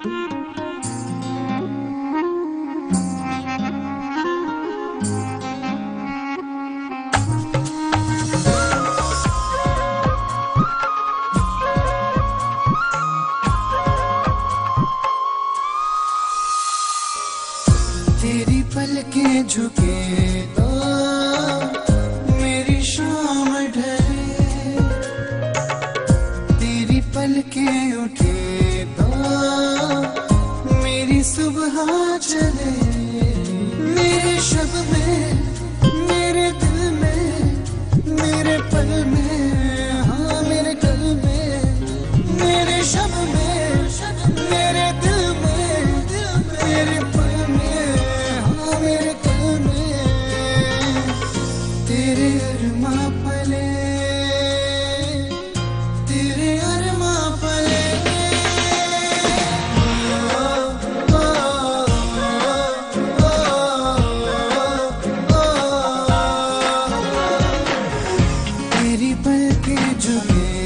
तेरी पलके झुके तो मेरी शाम ढले। तेरी पलके उठे कहाँ चले मेरे शब में पल के झुके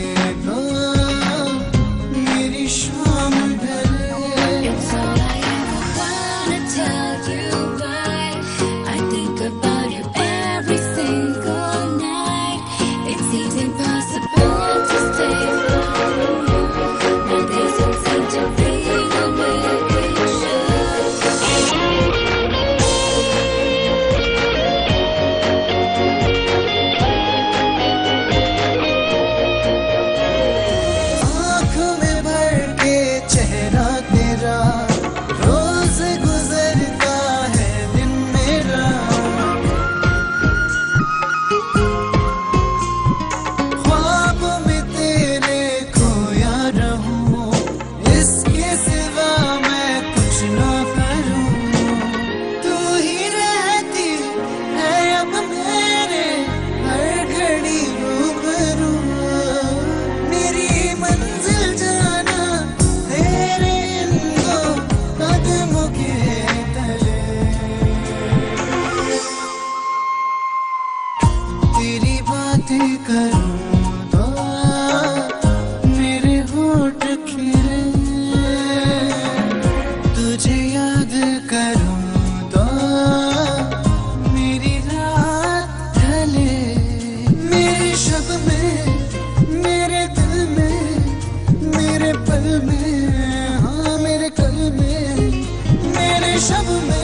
में हाँ मेरे कल में मेरे शब में।